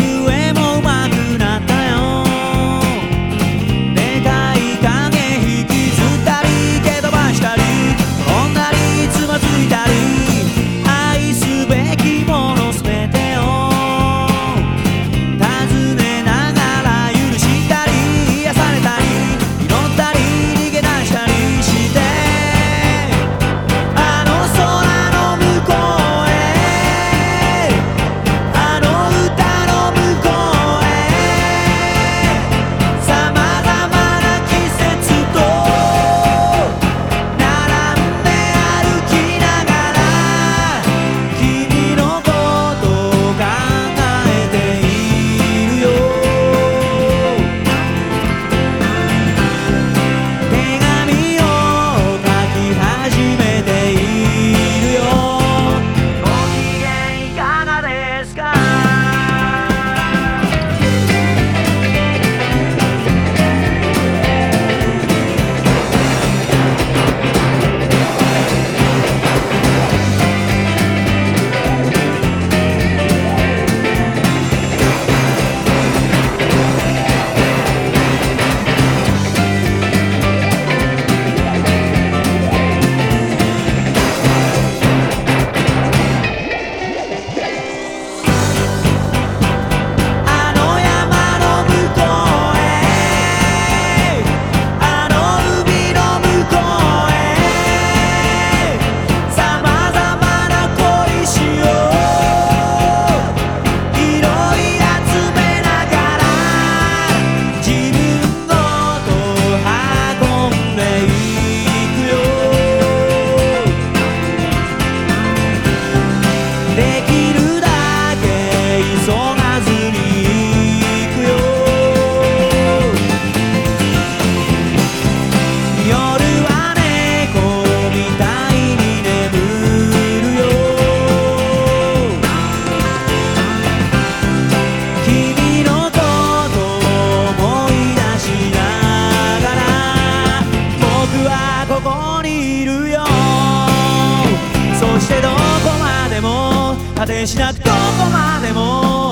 do anything こにいるよ。そしてどこまでも果てしなくどこまでも。